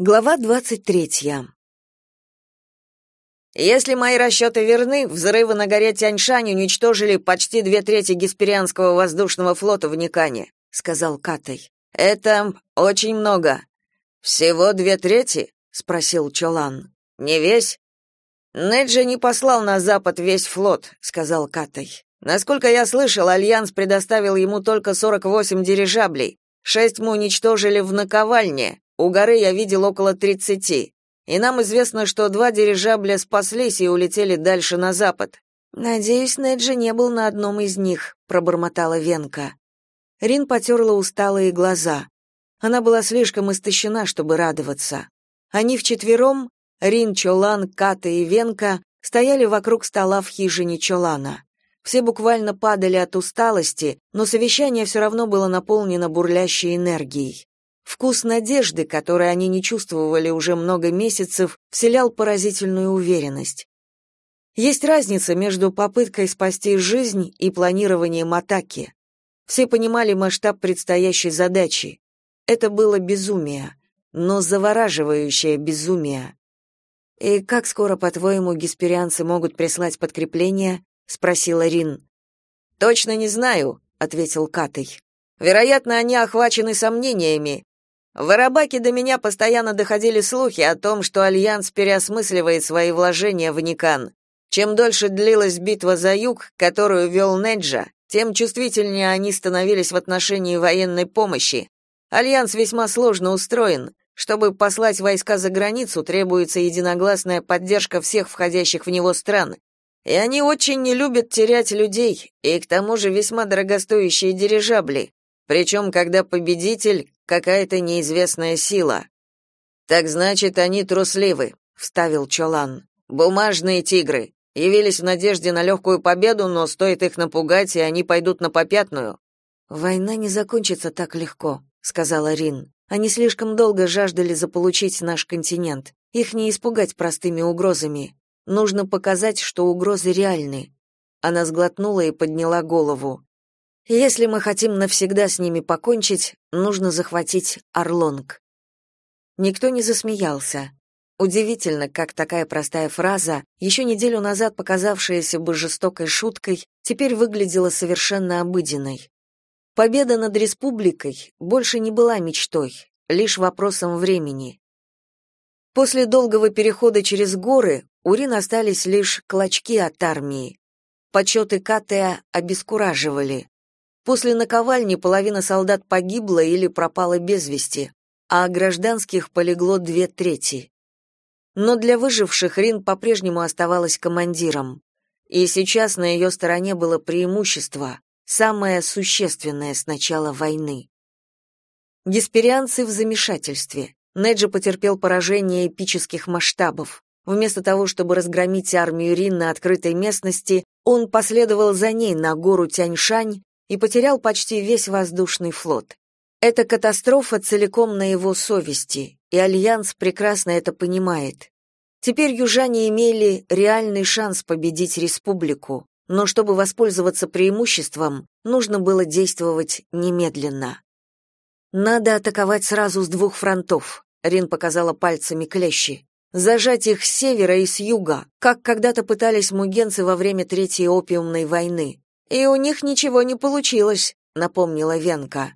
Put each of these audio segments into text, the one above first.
Глава двадцать третья. Если мои расчеты верны, взрывы на горе Тяньшань уничтожили почти две трети Гесперианского воздушного флота в Никане, сказал Катай. Это очень много. Всего две трети? спросил Чолан. Не весь? Неджи не послал на запад весь флот, сказал Катай. Насколько я слышал, альянс предоставил ему только 48 дирижаблей. Шесть мы уничтожили в наковальне, у горы я видел около тридцати, и нам известно, что два дирижабля спаслись и улетели дальше на запад. Надеюсь, Неджи не был на одном из них, пробормотала Венка. Рин потерла усталые глаза. Она была слишком истощена, чтобы радоваться. Они вчетвером, Рин, Чолан, Ката и Венка, стояли вокруг стола в хижине Чолана. Все буквально падали от усталости, но совещание все равно было наполнено бурлящей энергией. Вкус надежды, который они не чувствовали уже много месяцев, вселял поразительную уверенность. Есть разница между попыткой спасти жизнь и планированием атаки. Все понимали масштаб предстоящей задачи. Это было безумие, но завораживающее безумие. «И как скоро, по-твоему, гесперианцы могут прислать подкрепление?» — спросила Рин. «Точно не знаю», — ответил Катей. «Вероятно, они охвачены сомнениями, в Арабаке до меня постоянно доходили слухи о том, что Альянс переосмысливает свои вложения в Никан. Чем дольше длилась битва за юг, которую вел Неджа, тем чувствительнее они становились в отношении военной помощи. Альянс весьма сложно устроен. Чтобы послать войска за границу, требуется единогласная поддержка всех входящих в него стран. И они очень не любят терять людей, и к тому же весьма дорогостоящие дирижабли. Причем, когда победитель какая-то неизвестная сила. Так значит, они трусливы, вставил Чолан. Бумажные тигры явились в надежде на легкую победу, но стоит их напугать, и они пойдут на попятную. Война не закончится так легко, сказала Рин. Они слишком долго жаждали заполучить наш континент. Их не испугать простыми угрозами. Нужно показать, что угрозы реальны. Она сглотнула и подняла голову. Если мы хотим навсегда с ними покончить, нужно захватить Орлонг. Никто не засмеялся. Удивительно, как такая простая фраза, еще неделю назад показавшаяся бы жестокой шуткой, теперь выглядела совершенно обыденной. Победа над республикой больше не была мечтой, лишь вопросом времени. После долгого перехода через горы у Рин остались лишь клочки от армии. Почеты Катеа обескураживали. После наковальни половина солдат погибла или пропала без вести, а гражданских полегло две трети. Но для выживших Рин по-прежнему оставалась командиром. И сейчас на ее стороне было преимущество, самое существенное с начала войны. Гесперианцы в замешательстве. Неджи потерпел поражение эпических масштабов. Вместо того, чтобы разгромить армию Рин на открытой местности, он последовал за ней на гору Тяньшань и потерял почти весь воздушный флот. Эта катастрофа целиком на его совести, и Альянс прекрасно это понимает. Теперь южане имели реальный шанс победить республику, но чтобы воспользоваться преимуществом, нужно было действовать немедленно. Надо атаковать сразу с двух фронтов, Рин показала пальцами клещи. Зажать их с севера и с юга, как когда-то пытались мугенцы во время Третьей опиумной войны. И у них ничего не получилось, напомнила Венка.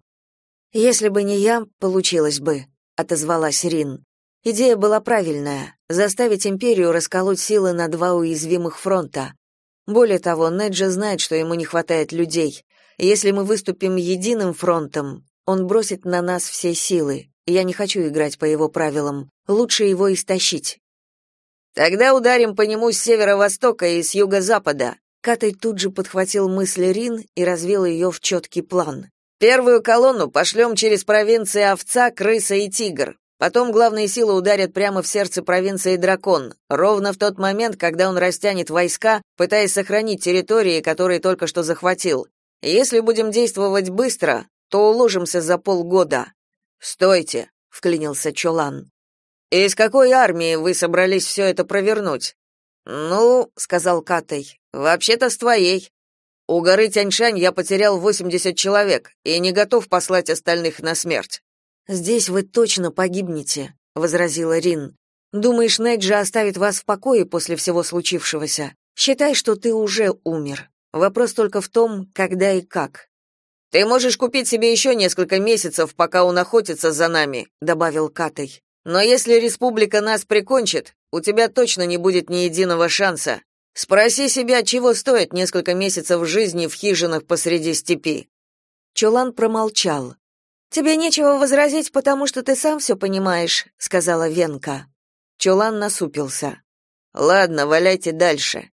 Если бы не я, получилось бы, отозвалась Рин. Идея была правильная заставить империю расколоть силы на два уязвимых фронта. Более того, Неджа знает, что ему не хватает людей. Если мы выступим единым фронтом, он бросит на нас все силы. Я не хочу играть по его правилам. Лучше его истощить. Тогда ударим по нему с северо-востока и с юго-запада, Катай тут же подхватил мысль Рин и развил ее в четкий план. Первую колонну пошлем через провинции Овца, Крыса и Тигр. Потом главные силы ударят прямо в сердце провинции Дракон, ровно в тот момент, когда он растянет войска, пытаясь сохранить территории, которые только что захватил. Если будем действовать быстро, то уложимся за полгода. Стойте, вклинился Чолан. Из какой армии вы собрались все это провернуть? Ну, сказал Катай. Вообще-то с твоей. У горы Тяньшань я потерял 80 человек и не готов послать остальных на смерть. Здесь вы точно погибнете, возразила Рин. Думаешь, Неджа оставит вас в покое после всего случившегося? Считай, что ты уже умер. Вопрос только в том, когда и как. Ты можешь купить себе еще несколько месяцев, пока он охотится за нами, добавил Катай. Но если республика нас прикончит, у тебя точно не будет ни единого шанса. Спроси себя, чего стоит несколько месяцев жизни в хижинах посреди степи. Чулан промолчал. Тебе нечего возразить, потому что ты сам все понимаешь, сказала Венка. Чулан насупился. Ладно, валяйте дальше.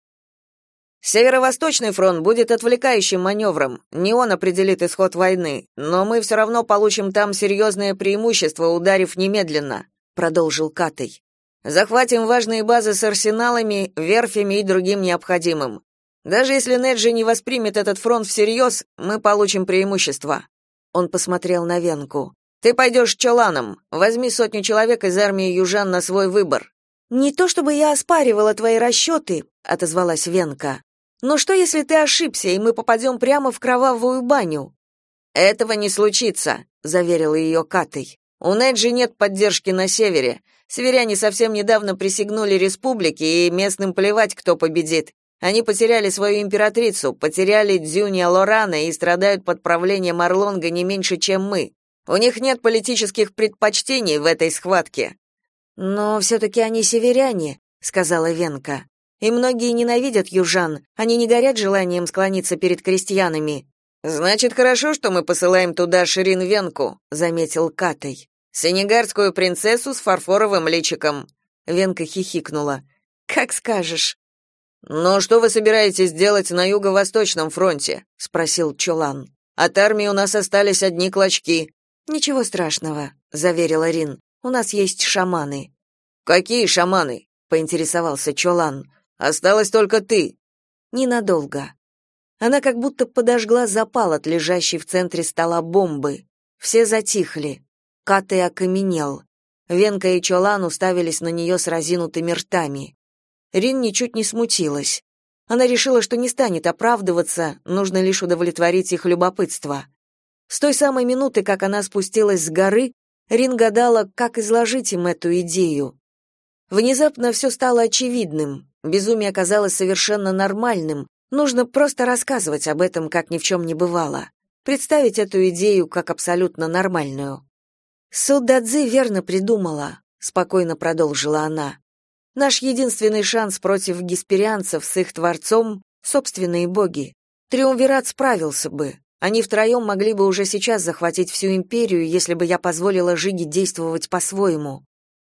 Северо-восточный фронт будет отвлекающим маневром. Не он определит исход войны, но мы все равно получим там серьезное преимущество, ударив немедленно, продолжил Катей. Захватим важные базы с арсеналами, верфями и другим необходимым. Даже если Неджи не воспримет этот фронт всерьез, мы получим преимущество. Он посмотрел на Венку. Ты пойдешь чоланом. Возьми сотню человек из армии южан на свой выбор. Не то чтобы я оспаривала твои расчеты», — отозвалась Венка. Но что, если ты ошибся, и мы попадем прямо в кровавую баню? Этого не случится, заверил ее Катей. У Неджи нет поддержки на севере. Северяне совсем недавно присягнули республике, и местным плевать, кто победит. Они потеряли свою императрицу, потеряли Дзюня Лорана и страдают под правлением Орлонга не меньше, чем мы. У них нет политических предпочтений в этой схватке. Но все-таки они северяне, сказала Венка. И многие ненавидят южан, они не горят желанием склониться перед крестьянами. Значит, хорошо, что мы посылаем туда Ширин Венку, заметил Катай. Сенегарскую принцессу с фарфоровым личиком. Венка хихикнула. Как скажешь. «Но что вы собираетесь делать на юго-восточном фронте?» — спросил Чулан. «От армии у нас остались одни клочки». «Ничего страшного», — заверила Рин. «У нас есть шаманы». «Какие шаманы?» — поинтересовался Чулан. Осталась только ты. Ненадолго. Она как будто подожгла запал от лежащей в центре стола бомбы. Все затихли. Каты окаменел. Венка и Чолан уставились на нее с разинутыми ртами. Рин ничуть не смутилась. Она решила, что не станет оправдываться, нужно лишь удовлетворить их любопытство. С той самой минуты, как она спустилась с горы, Рин гадала, как изложить им эту идею. Внезапно все стало очевидным. Безумие оказалось совершенно нормальным. Нужно просто рассказывать об этом, как ни в чем не бывало. Представить эту идею как абсолютно нормальную. Судадзи верно придумала, спокойно продолжила она. Наш единственный шанс против гесперианцев с их творцом собственные боги. Триумвират справился бы. Они втроем могли бы уже сейчас захватить всю империю, если бы я позволила Жиге действовать по-своему.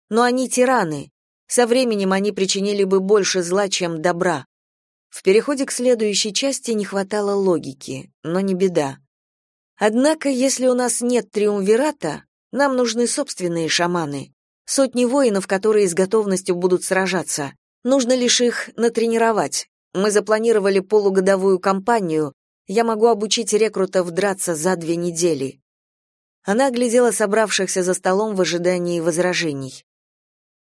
Но они тираны, со временем они причинили бы больше зла, чем добра. В переходе к следующей части не хватало логики, но не беда. Однако, если у нас нет триумвирата, нам нужны собственные шаманы. Сотни воинов, которые с готовностью будут сражаться. Нужно лишь их натренировать. Мы запланировали полугодовую кампанию. Я могу обучить рекрутов драться за две недели. Она оглядела собравшихся за столом в ожидании возражений.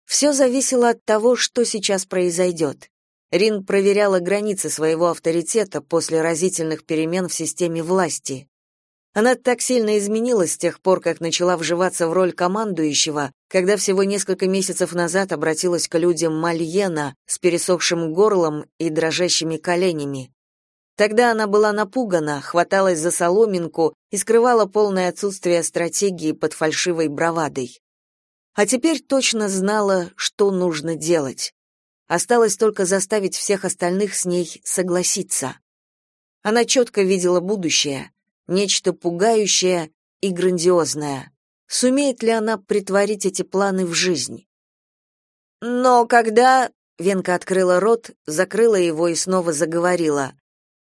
Все зависело от того, что сейчас произойдет. Рин проверяла границы своего авторитета после разительных перемен в системе власти. Она так сильно изменилась с тех пор, как начала вживаться в роль командующего, когда всего несколько месяцев назад обратилась к людям Мальена с пересохшим горлом и дрожащими коленями. Тогда она была напугана, хваталась за соломинку и скрывала полное отсутствие стратегии под фальшивой бравадой а теперь точно знала, что нужно делать. Осталось только заставить всех остальных с ней согласиться. Она четко видела будущее, нечто пугающее и грандиозное. Сумеет ли она притворить эти планы в жизнь? Но когда Венка открыла рот, закрыла его и снова заговорила.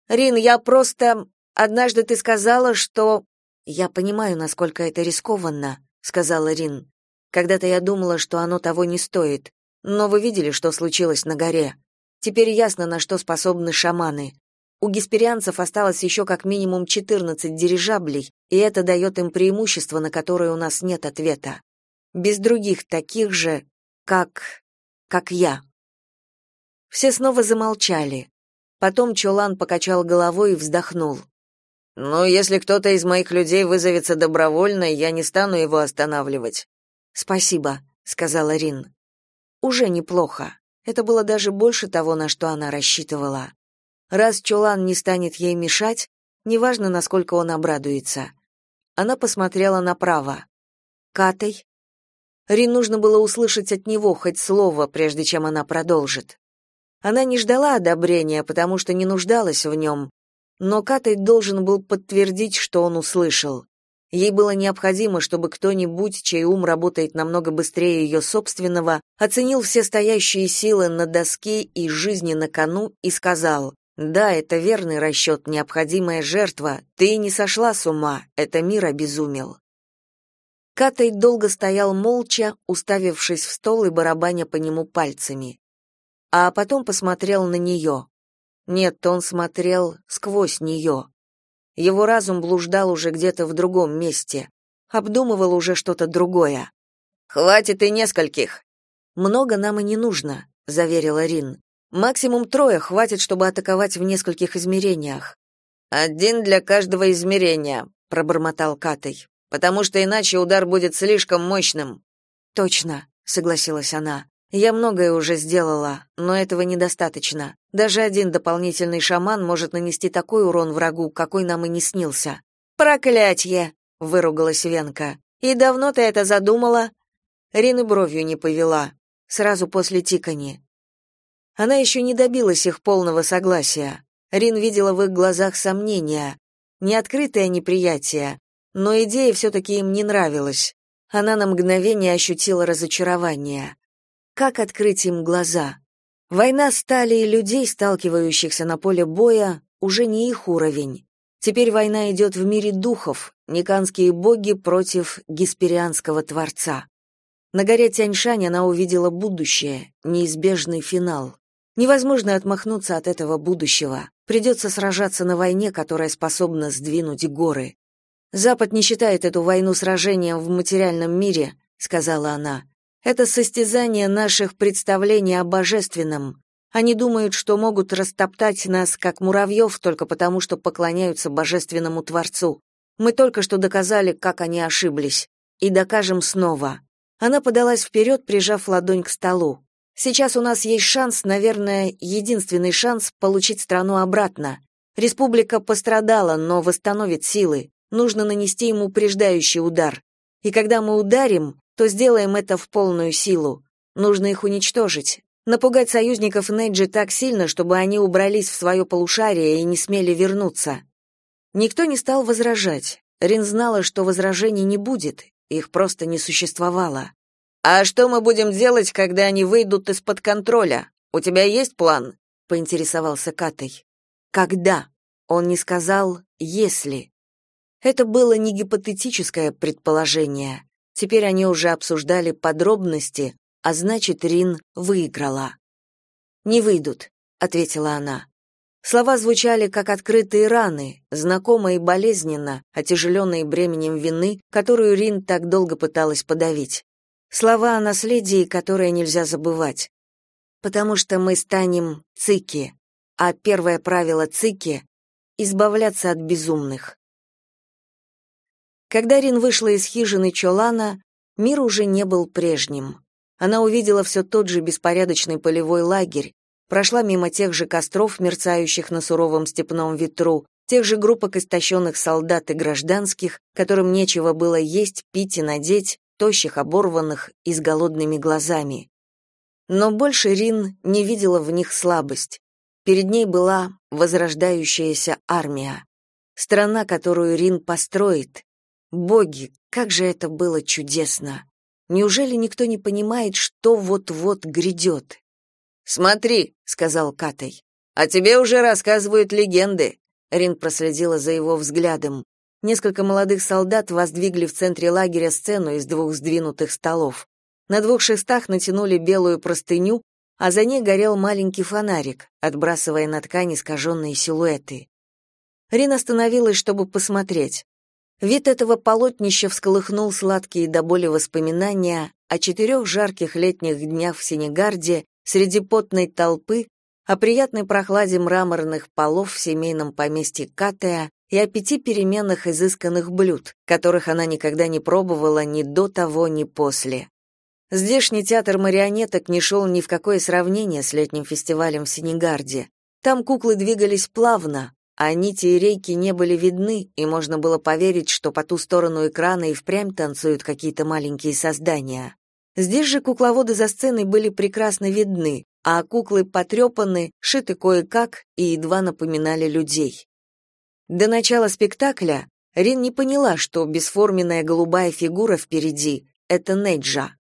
Рин, я просто однажды ты сказала, что я понимаю, насколько это рискованно, сказала Рин. Когда-то я думала, что оно того не стоит. Но вы видели, что случилось на горе. Теперь ясно, на что способны шаманы. У гесперианцев осталось еще как минимум 14 дирижаблей, и это дает им преимущество, на которое у нас нет ответа. Без других таких же, как... как я. Все снова замолчали. Потом Чолан покачал головой и вздохнул. «Ну, если кто-то из моих людей вызовется добровольно, я не стану его останавливать. Спасибо, сказала Рин. Уже неплохо. Это было даже больше того, на что она рассчитывала. Раз Чулан не станет ей мешать, неважно, насколько он обрадуется. Она посмотрела направо. Катай. Рин нужно было услышать от него хоть слово, прежде чем она продолжит. Она не ждала одобрения, потому что не нуждалась в нем, но Катай должен был подтвердить, что он услышал. Ей было необходимо, чтобы кто-нибудь, чей ум работает намного быстрее ее собственного, оценил все стоящие силы на доске и жизни на кону и сказал «Да, это верный расчет, необходимая жертва. Ты не сошла с ума, это мир обезумел». Катай долго стоял молча, уставившись в стол и барабаня по нему пальцами. А потом посмотрел на нее. Нет, он смотрел сквозь нее. Его разум блуждал уже где-то в другом месте, обдумывал уже что-то другое. Хватит и нескольких. Много нам и не нужно, заверила Рин. Максимум трое хватит, чтобы атаковать в нескольких измерениях. Один для каждого измерения, пробормотал Катай. Потому что иначе удар будет слишком мощным. Точно, согласилась она. Я многое уже сделала, но этого недостаточно. Даже один дополнительный шаман может нанести такой урон врагу, какой нам и не снился. Проклятье, выругалась Венка. И давно ты это задумала? Рин бровью не повела. Сразу после тикани. Она еще не добилась их полного согласия. Рин видела в их глазах сомнения, не открытое неприятие, но идея все таки им не нравилась. Она на мгновение ощутила разочарование. Как открыть им глаза? Война стали и людей, сталкивающихся на поле боя, уже не их уровень. Теперь война идет в мире духов, никанские боги против гесперианского творца. На горе Тяньшань она увидела будущее, неизбежный финал. Невозможно отмахнуться от этого будущего. Придется сражаться на войне, которая способна сдвинуть горы. Запад не считает эту войну сражением в материальном мире, сказала она. Это состязание наших представлений о божественном. Они думают, что могут растоптать нас, как муравьев, только потому, что поклоняются божественному Творцу. Мы только что доказали, как они ошиблись. И докажем снова. Она подалась вперед, прижав ладонь к столу. Сейчас у нас есть шанс, наверное, единственный шанс получить страну обратно. Республика пострадала, но восстановит силы. Нужно нанести ему упреждающий удар. И когда мы ударим, то сделаем это в полную силу. Нужно их уничтожить. Напугать союзников Неджи так сильно, чтобы они убрались в свое полушарие и не смели вернуться. Никто не стал возражать. Рин знала, что возражений не будет, их просто не существовало. «А что мы будем делать, когда они выйдут из-под контроля? У тебя есть план?» — поинтересовался Катай. «Когда?» Он не сказал «если». Это было не гипотетическое предположение. Теперь они уже обсуждали подробности, а значит, Рин выиграла. «Не выйдут», — ответила она. Слова звучали как открытые раны, знакомо и болезненно, отяжеленные бременем вины, которую Рин так долго пыталась подавить. Слова о наследии, которое нельзя забывать. Потому что мы станем цики, а первое правило цики — избавляться от безумных. Когда Рин вышла из хижины Чолана, мир уже не был прежним. Она увидела все тот же беспорядочный полевой лагерь, прошла мимо тех же костров, мерцающих на суровом степном ветру, тех же группок истощенных солдат и гражданских, которым нечего было есть, пить и надеть, тощих, оборванных и с голодными глазами. Но больше Рин не видела в них слабость. Перед ней была возрождающаяся армия. Страна, которую Рин построит, Боги, как же это было чудесно! Неужели никто не понимает, что вот-вот грядет? «Смотри», — сказал Катай, — «а тебе уже рассказывают легенды». Рин проследила за его взглядом. Несколько молодых солдат воздвигли в центре лагеря сцену из двух сдвинутых столов. На двух шестах натянули белую простыню, а за ней горел маленький фонарик, отбрасывая на ткань искаженные силуэты. Рин остановилась, чтобы посмотреть. Вид этого полотнища всколыхнул сладкие до боли воспоминания о четырех жарких летних днях в Сенегарде среди потной толпы, о приятной прохладе мраморных полов в семейном поместье Катая и о пяти переменных изысканных блюд, которых она никогда не пробовала ни до того, ни после. Здешний театр марионеток не шел ни в какое сравнение с летним фестивалем в Сенегарде. Там куклы двигались плавно, а нити и рейки не были видны, и можно было поверить, что по ту сторону экрана и впрямь танцуют какие-то маленькие создания. Здесь же кукловоды за сценой были прекрасно видны, а куклы потрепаны, шиты кое-как и едва напоминали людей. До начала спектакля Рин не поняла, что бесформенная голубая фигура впереди — это Неджа.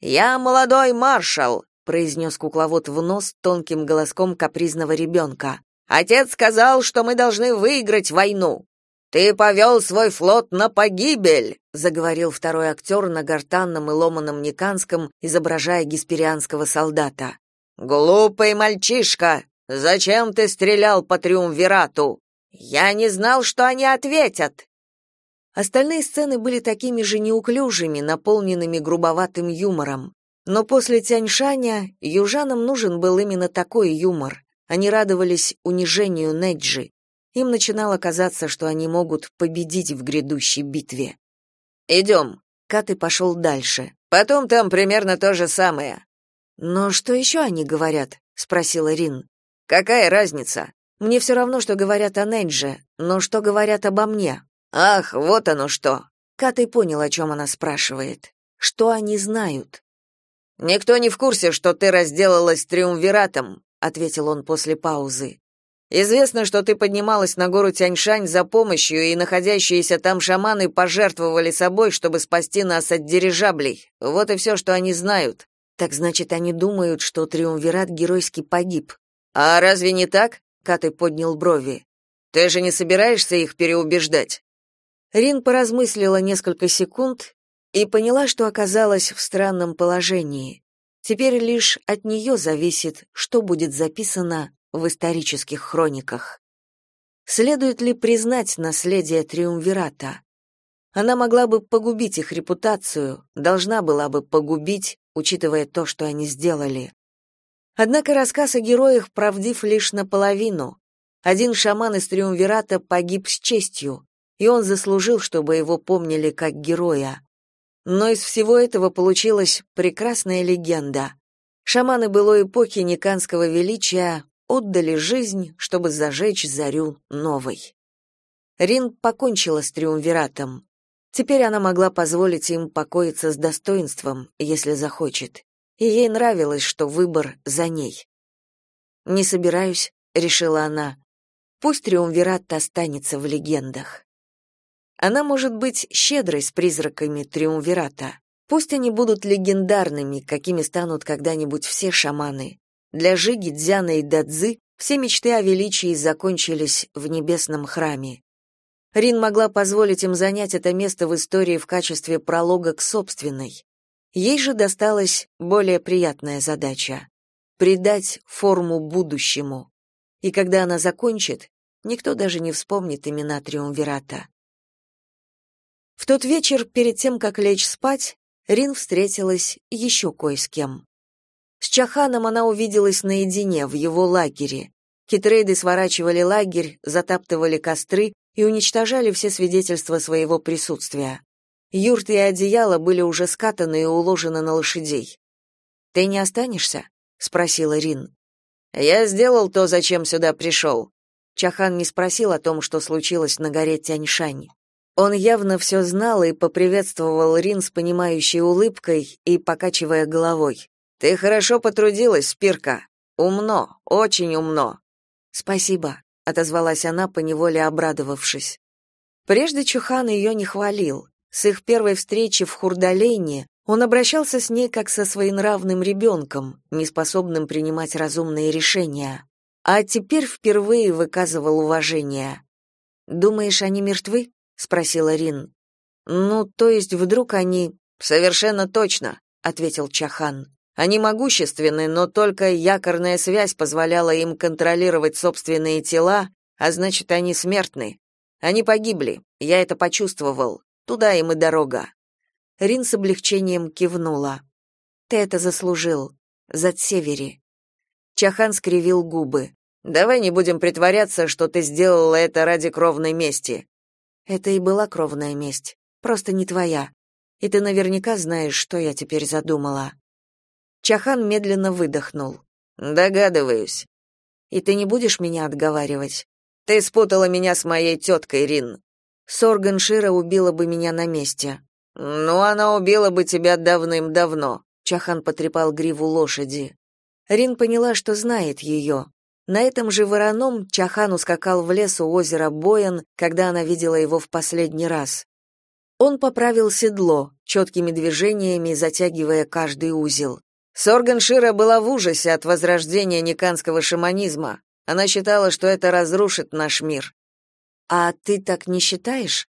«Я молодой маршал», — произнес кукловод в нос тонким голоском капризного ребенка. Отец сказал, что мы должны выиграть войну. Ты повел свой флот на погибель, заговорил второй актер на гортанном и ломаном никанском, изображая гесперианского солдата. Глупый мальчишка, зачем ты стрелял по триумвирату? Я не знал, что они ответят. Остальные сцены были такими же неуклюжими, наполненными грубоватым юмором. Но после Тяньшаня южанам нужен был именно такой юмор. Они радовались унижению Неджи. Им начинало казаться, что они могут победить в грядущей битве. «Идем». Каты пошел дальше. «Потом там примерно то же самое». «Но что еще они говорят?» — спросила Рин. «Какая разница?» «Мне все равно, что говорят о Недже, но что говорят обо мне?» «Ах, вот оно что!» Катай понял, о чем она спрашивает. «Что они знают?» «Никто не в курсе, что ты разделалась с Триумвиратом ответил он после паузы. Известно, что ты поднималась на гору Тяньшань за помощью, и находящиеся там шаманы пожертвовали собой, чтобы спасти нас от дирижаблей. Вот и все, что они знают. Так значит, они думают, что триумвират геройски погиб. А разве не так? Каты поднял брови. Ты же не собираешься их переубеждать? Рин поразмыслила несколько секунд и поняла, что оказалась в странном положении. Теперь лишь от нее зависит, что будет записано в исторических хрониках. Следует ли признать наследие Триумвирата? Она могла бы погубить их репутацию, должна была бы погубить, учитывая то, что они сделали. Однако рассказ о героях правдив лишь наполовину. Один шаман из Триумвирата погиб с честью, и он заслужил, чтобы его помнили как героя. Но из всего этого получилась прекрасная легенда. Шаманы былой эпохи Никанского величия отдали жизнь, чтобы зажечь зарю новой. Рин покончила с триумвиратом. Теперь она могла позволить им покоиться с достоинством, если захочет. И ей нравилось, что выбор за ней. «Не собираюсь», — решила она. «Пусть триумвират останется в легендах». Она может быть щедрой с призраками Триумвирата. Пусть они будут легендарными, какими станут когда-нибудь все шаманы. Для Жиги, Дзяна и Дадзы все мечты о величии закончились в небесном храме. Рин могла позволить им занять это место в истории в качестве пролога к собственной. Ей же досталась более приятная задача — придать форму будущему. И когда она закончит, никто даже не вспомнит имена Триумвирата. В тот вечер, перед тем, как лечь спать, Рин встретилась еще кое с кем. С Чаханом она увиделась наедине в его лагере. Китрейды сворачивали лагерь, затаптывали костры и уничтожали все свидетельства своего присутствия. Юрты и одеяла были уже скатаны и уложены на лошадей. «Ты не останешься?» — спросила Рин. «Я сделал то, зачем сюда пришел». Чахан не спросил о том, что случилось на горе Тяньшань. Он явно все знал и поприветствовал Рин с понимающей улыбкой и покачивая головой. «Ты хорошо потрудилась, Спирка. Умно, очень умно». «Спасибо», — отозвалась она, поневоле обрадовавшись. Прежде Чухан ее не хвалил. С их первой встречи в Хурдалейне он обращался с ней как со своенравным ребенком, неспособным принимать разумные решения. А теперь впервые выказывал уважение. «Думаешь, они мертвы?» Спросила Рин. Ну, то есть вдруг они совершенно точно, ответил Чахан. Они могущественны, но только якорная связь позволяла им контролировать собственные тела, а значит, они смертны. Они погибли. Я это почувствовал. Туда им и дорога. Рин с облегчением кивнула. Ты это заслужил. За Севери. Чахан скривил губы. Давай не будем притворяться, что ты сделала это ради кровной мести. Это и была кровная месть, просто не твоя. И ты наверняка знаешь, что я теперь задумала. Чахан медленно выдохнул. Догадываюсь. И ты не будешь меня отговаривать? Ты спутала меня с моей теткой, Рин. Сорган Шира убила бы меня на месте. Ну, она убила бы тебя давным-давно. Чахан потрепал гриву лошади. Рин поняла, что знает ее. На этом же вороном Чахан ускакал в лес у озера Боян, когда она видела его в последний раз. Он поправил седло, четкими движениями затягивая каждый узел. Сорган Шира была в ужасе от возрождения никанского шаманизма. Она считала, что это разрушит наш мир. А ты так не считаешь?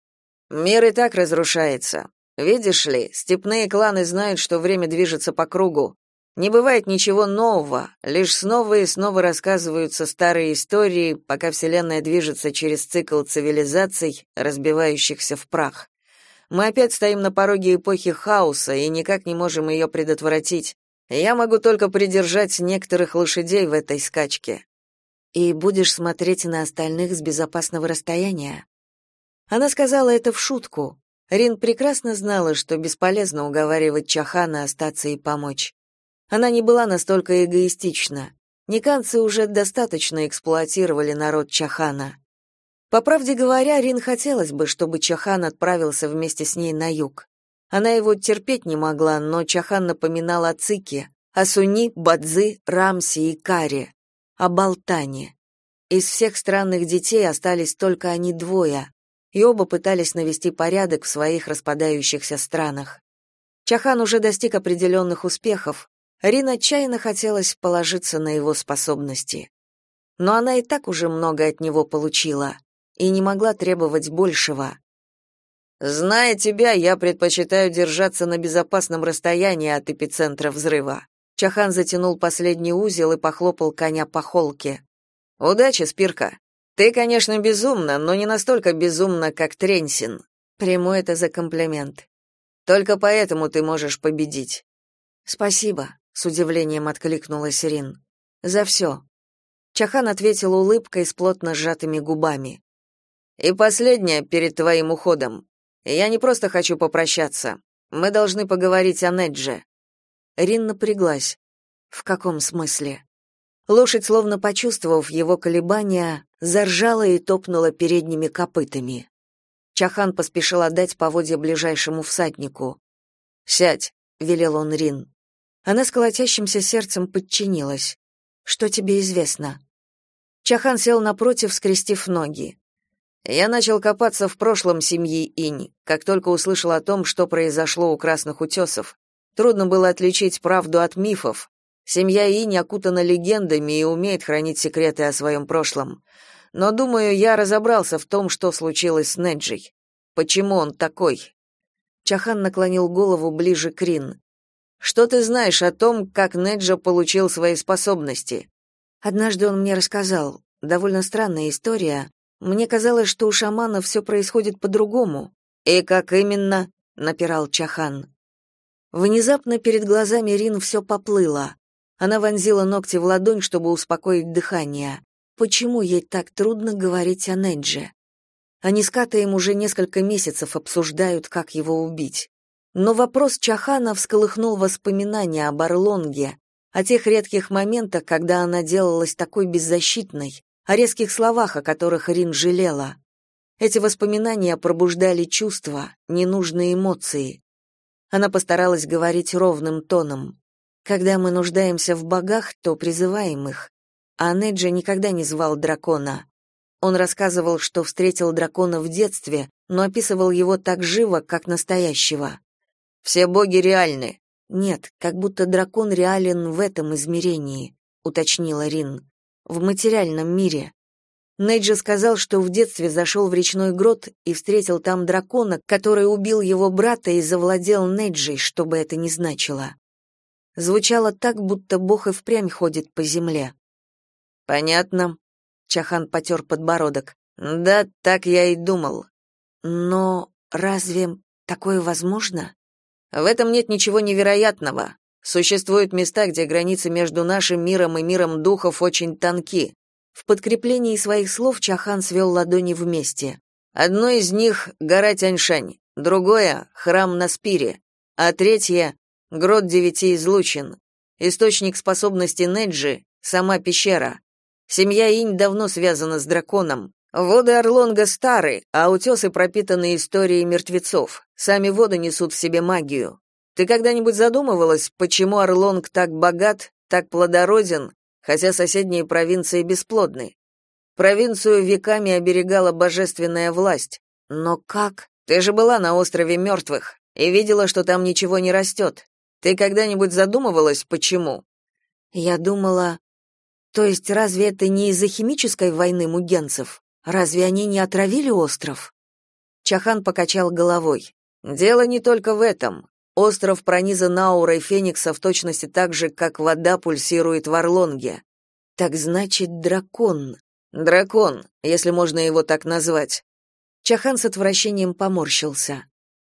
Мир и так разрушается. Видишь ли, степные кланы знают, что время движется по кругу. Не бывает ничего нового, лишь снова и снова рассказываются старые истории, пока Вселенная движется через цикл цивилизаций, разбивающихся в прах. Мы опять стоим на пороге эпохи хаоса и никак не можем ее предотвратить. Я могу только придержать некоторых лошадей в этой скачке. И будешь смотреть на остальных с безопасного расстояния. Она сказала это в шутку. Рин прекрасно знала, что бесполезно уговаривать Чахана остаться и помочь. Она не была настолько эгоистична. Никанцы уже достаточно эксплуатировали народ Чахана. По правде говоря, Рин хотелось бы, чтобы Чахан отправился вместе с ней на юг. Она его терпеть не могла, но Чахан напоминал о Цике, о Суни, Бадзи, Рамсе и Каре, о Балтане. Из всех странных детей остались только они двое, и оба пытались навести порядок в своих распадающихся странах. Чахан уже достиг определенных успехов, Рин отчаянно хотелось положиться на его способности. Но она и так уже много от него получила и не могла требовать большего. Зная тебя, я предпочитаю держаться на безопасном расстоянии от эпицентра взрыва. Чахан затянул последний узел и похлопал коня по холке. Удачи, Спирка. Ты, конечно, безумна, но не настолько безумна, как Тренсин. Приму это за комплимент. Только поэтому ты можешь победить. Спасибо, с удивлением откликнулась Рин. За все». Чахан ответил улыбкой с плотно сжатыми губами. И последнее перед твоим уходом. Я не просто хочу попрощаться. Мы должны поговорить о Недже. Рин напряглась. В каком смысле? Лошадь, словно почувствовав его колебания, заржала и топнула передними копытами. Чахан поспешил отдать поводья ближайшему всаднику. «Сядь», — велел он Рин. Она с колотящимся сердцем подчинилась. «Что тебе известно?» Чахан сел напротив, скрестив ноги. Я начал копаться в прошлом семьи Инь, как только услышал о том, что произошло у Красных Утесов. Трудно было отличить правду от мифов. Семья Инь окутана легендами и умеет хранить секреты о своем прошлом. Но, думаю, я разобрался в том, что случилось с Неджей. Почему он такой? Чахан наклонил голову ближе к Рин. Что ты знаешь о том, как Неджа получил свои способности? Однажды он мне рассказал. Довольно странная история, мне казалось, что у шамана все происходит по-другому. И как именно? напирал Чахан. Внезапно перед глазами Рин все поплыло. Она вонзила ногти в ладонь, чтобы успокоить дыхание. Почему ей так трудно говорить о Недже? Они с Катаем уже несколько месяцев обсуждают, как его убить. Но вопрос Чахана всколыхнул воспоминания об Орлонге, о тех редких моментах, когда она делалась такой беззащитной, о резких словах, о которых Рин жалела. Эти воспоминания пробуждали чувства, ненужные эмоции. Она постаралась говорить ровным тоном. Когда мы нуждаемся в богах, то призываем их. А Неджа никогда не звал дракона. Он рассказывал, что встретил дракона в детстве, но описывал его так живо, как настоящего. Все боги реальны. Нет, как будто дракон реален в этом измерении, уточнила Рин в материальном мире. Нейджи сказал, что в детстве зашел в речной грот и встретил там дракона, который убил его брата и завладел Нейджей, что бы это ни значило. Звучало так, будто бог и впрямь ходит по земле. Понятно. Чахан потер подбородок. Да, так я и думал. Но разве такое возможно? В этом нет ничего невероятного. Существуют места, где границы между нашим миром и миром духов очень тонки. В подкреплении своих слов Чахан свел ладони вместе. Одно из них — гора Тяньшань. другое — храм на Спире, а третье — грот девяти излучин. Источник способности Неджи — сама пещера. Семья Инь давно связана с драконом. Воды Орлонга стары, а утесы пропитаны историей мертвецов. Сами воды несут в себе магию. Ты когда-нибудь задумывалась, почему Орлонг так богат, так плодороден, хотя соседние провинции бесплодны? Провинцию веками оберегала божественная власть. Но как? Ты же была на острове мертвых и видела, что там ничего не растет. Ты когда-нибудь задумывалась, почему? Я думала, то есть разве это не из-за химической войны мугенцев? Разве они не отравили остров? Чахан покачал головой. Дело не только в этом. Остров пронизан аурой феникса в точности так же, как вода пульсирует в Орлонге. Так значит, дракон. Дракон, если можно его так назвать. Чахан с отвращением поморщился.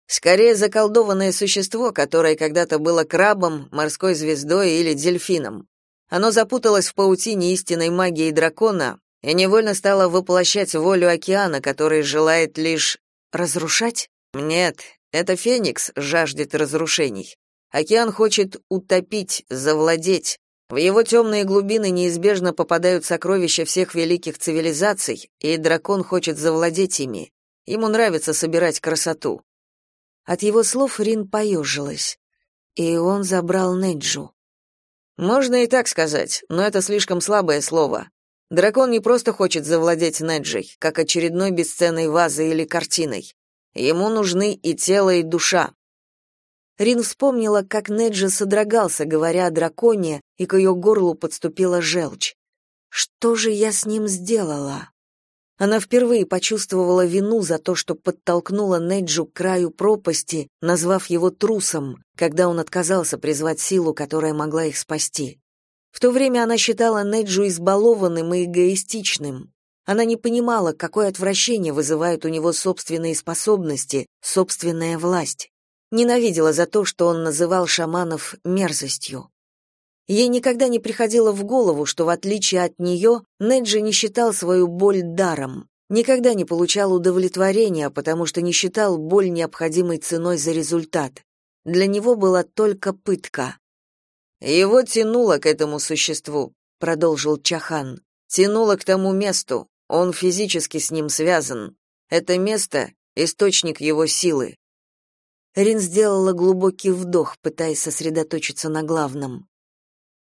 Скорее заколдованное существо, которое когда-то было крабом, морской звездой или дельфином. Оно запуталось в паутине истинной магии дракона и невольно стало воплощать волю океана, который желает лишь разрушать? Нет, это Феникс жаждет разрушений. Океан хочет утопить, завладеть. В его темные глубины неизбежно попадают сокровища всех великих цивилизаций, и дракон хочет завладеть ими. Ему нравится собирать красоту. От его слов Рин поежилась. И он забрал Неджу. Можно и так сказать, но это слишком слабое слово. Дракон не просто хочет завладеть Неджей, как очередной бесценной вазой или картиной. Ему нужны и тело, и душа. Рин вспомнила, как Неджи содрогался, говоря о драконе, и к ее горлу подступила желчь. Что же я с ним сделала? Она впервые почувствовала вину за то, что подтолкнула Неджу к краю пропасти, назвав его трусом, когда он отказался призвать силу, которая могла их спасти. В то время она считала Неджу избалованным и эгоистичным. Она не понимала, какое отвращение вызывают у него собственные способности, собственная власть. Ненавидела за то, что он называл шаманов мерзостью. Ей никогда не приходило в голову, что в отличие от нее, Неджи не считал свою боль даром, никогда не получал удовлетворения, потому что не считал боль необходимой ценой за результат. Для него была только пытка. Его тянуло к этому существу, продолжил Чахан. Тянуло к тому месту, он физически с ним связан. Это место — источник его силы. Рин сделала глубокий вдох, пытаясь сосредоточиться на главном.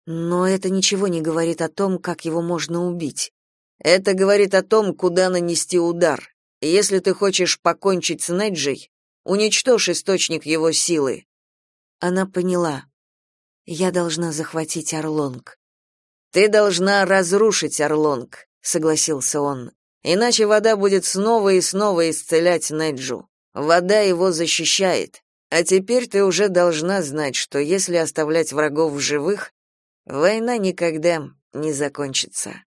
Но это ничего не говорит о том, как его можно убить. Это говорит о том, куда нанести удар. Если ты хочешь покончить с Неджей, уничтожь источник его силы. Она поняла. Я должна захватить Орлонг. Ты должна разрушить Орлонг согласился он. Иначе вода будет снова и снова исцелять Неджу. Вода его защищает. А теперь ты уже должна знать, что если оставлять врагов в живых, война никогда не закончится.